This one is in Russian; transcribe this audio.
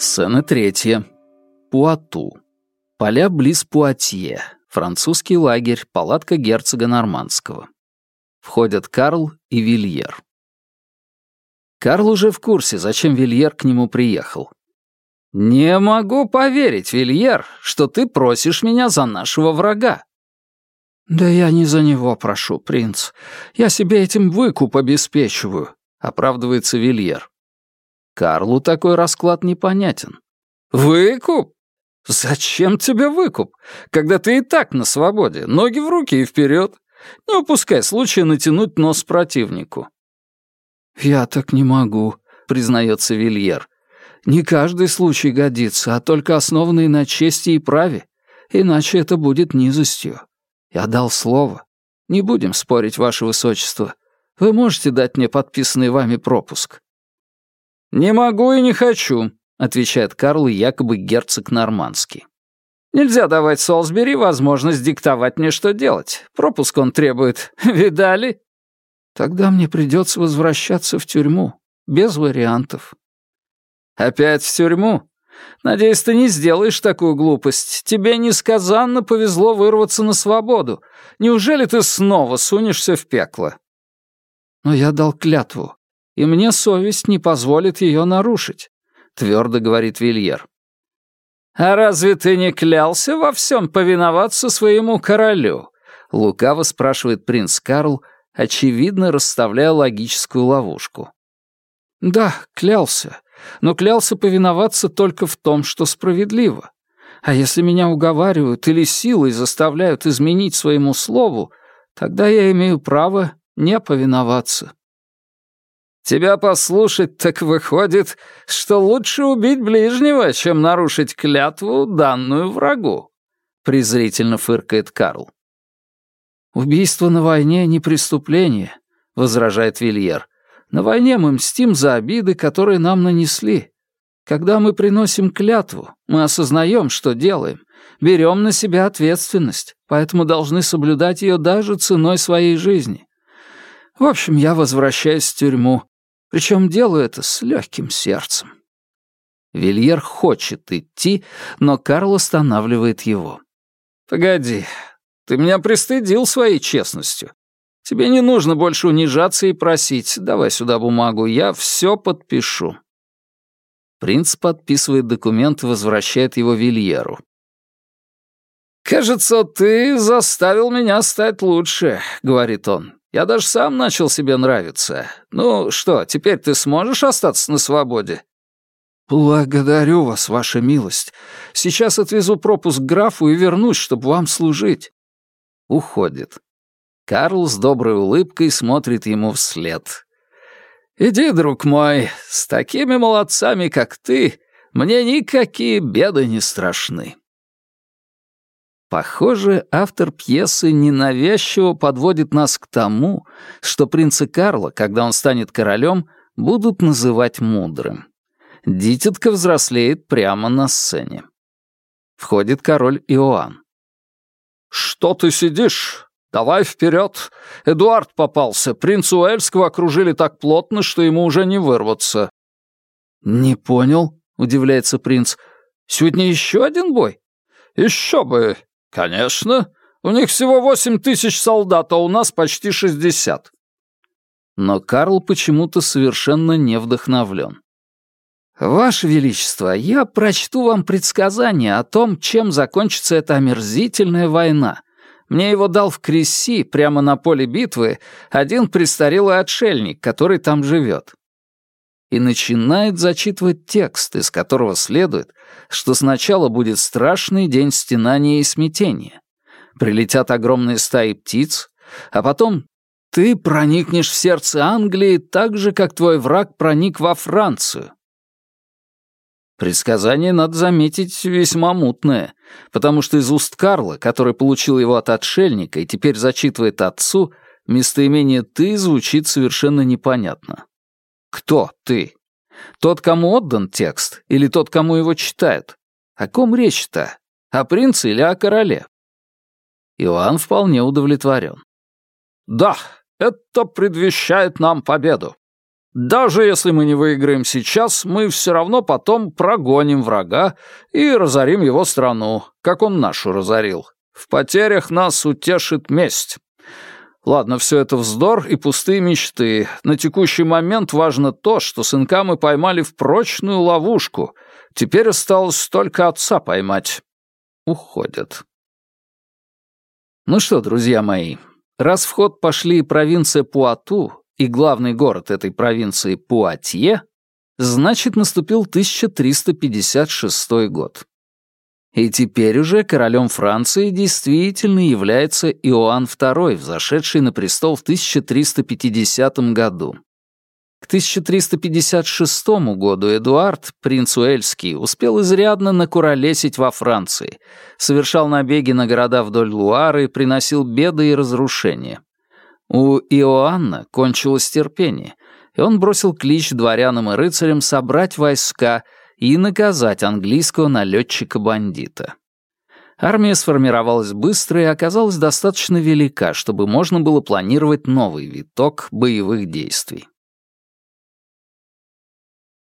Сцена третья. Пуату. Поля близ Пуатье. Французский лагерь, палатка герцога Нормандского. Входят Карл и Вильер. Карл уже в курсе, зачем Вильер к нему приехал. «Не могу поверить, Вильер, что ты просишь меня за нашего врага». «Да я не за него прошу, принц. Я себе этим выкуп обеспечиваю», — оправдывается Вильер. Карлу такой расклад непонятен. «Выкуп? Зачем тебе выкуп, когда ты и так на свободе, ноги в руки и вперед? Не упускай случая натянуть нос противнику». «Я так не могу», — признается Вильер. «Не каждый случай годится, а только основанный на чести и праве, иначе это будет низостью. Я дал слово. Не будем спорить, ваше высочество. Вы можете дать мне подписанный вами пропуск?» «Не могу и не хочу», — отвечает Карл, якобы герцог нормандский. «Нельзя давать Солсбери возможность диктовать мне, что делать. Пропуск он требует. Видали?» «Тогда мне придется возвращаться в тюрьму. Без вариантов». «Опять в тюрьму? Надеюсь, ты не сделаешь такую глупость. Тебе несказанно повезло вырваться на свободу. Неужели ты снова сунешься в пекло?» «Но я дал клятву и мне совесть не позволит ее нарушить», — твердо говорит Вильер. «А разве ты не клялся во всем повиноваться своему королю?» — лукаво спрашивает принц Карл, очевидно расставляя логическую ловушку. «Да, клялся, но клялся повиноваться только в том, что справедливо. А если меня уговаривают или силой заставляют изменить своему слову, тогда я имею право не повиноваться». Тебя послушать, так выходит, что лучше убить ближнего, чем нарушить клятву, данную врагу», — презрительно фыркает Карл. «Убийство на войне — не преступление», — возражает Вильер. «На войне мы мстим за обиды, которые нам нанесли. Когда мы приносим клятву, мы осознаем, что делаем, берем на себя ответственность, поэтому должны соблюдать ее даже ценой своей жизни. В общем, я возвращаюсь в тюрьму, причем делаю это с легким сердцем. Вильер хочет идти, но Карл останавливает его. «Погоди, ты меня пристыдил своей честностью. Тебе не нужно больше унижаться и просить. Давай сюда бумагу, я все подпишу». Принц подписывает документ и возвращает его Вильеру. «Кажется, ты заставил меня стать лучше», — говорит он. Я даже сам начал себе нравиться. Ну что, теперь ты сможешь остаться на свободе?» «Благодарю вас, ваша милость. Сейчас отвезу пропуск к графу и вернусь, чтобы вам служить». Уходит. Карл с доброй улыбкой смотрит ему вслед. «Иди, друг мой, с такими молодцами, как ты, мне никакие беды не страшны». Похоже, автор пьесы ненавязчиво подводит нас к тому, что принца Карла, когда он станет королем, будут называть мудрым. Дитятка взрослеет прямо на сцене. Входит король Иоанн. «Что ты сидишь? Давай вперед! Эдуард попался. Принца Уэльского окружили так плотно, что ему уже не вырваться». «Не понял», — удивляется принц. «Сегодня еще один бой?» «Еще бы! «Конечно. У них всего восемь тысяч солдат, а у нас почти шестьдесят». Но Карл почему-то совершенно не вдохновлен. «Ваше Величество, я прочту вам предсказание о том, чем закончится эта омерзительная война. Мне его дал в Кресси, прямо на поле битвы, один престарелый отшельник, который там живет и начинает зачитывать текст, из которого следует, что сначала будет страшный день стенания и смятения. Прилетят огромные стаи птиц, а потом ты проникнешь в сердце Англии так же, как твой враг проник во Францию. Предсказание, надо заметить, весьма мутное, потому что из уст Карла, который получил его от отшельника и теперь зачитывает отцу, местоимение «ты» звучит совершенно непонятно. Кто ты? Тот, кому отдан текст, или тот, кому его читают? О ком речь-то? О принце или о короле? Иоанн вполне удовлетворен. «Да, это предвещает нам победу. Даже если мы не выиграем сейчас, мы все равно потом прогоним врага и разорим его страну, как он нашу разорил. В потерях нас утешит месть. Ладно, все это вздор и пустые мечты. На текущий момент важно то, что сынка мы поймали в прочную ловушку. Теперь осталось только отца поймать. Уходят. Ну что, друзья мои, раз в ход пошли провинция Пуату, и главный город этой провинции Пуатье, значит, наступил 1356 год. И теперь уже королем Франции действительно является Иоанн II, взошедший на престол в 1350 году. К 1356 году Эдуард, принц Уэльский, успел изрядно накуролесить во Франции, совершал набеги на города вдоль Луары, приносил беды и разрушения. У Иоанна кончилось терпение, и он бросил клич дворянам и рыцарям собрать войска и наказать английского налетчика-бандита. Армия сформировалась быстро и оказалась достаточно велика, чтобы можно было планировать новый виток боевых действий.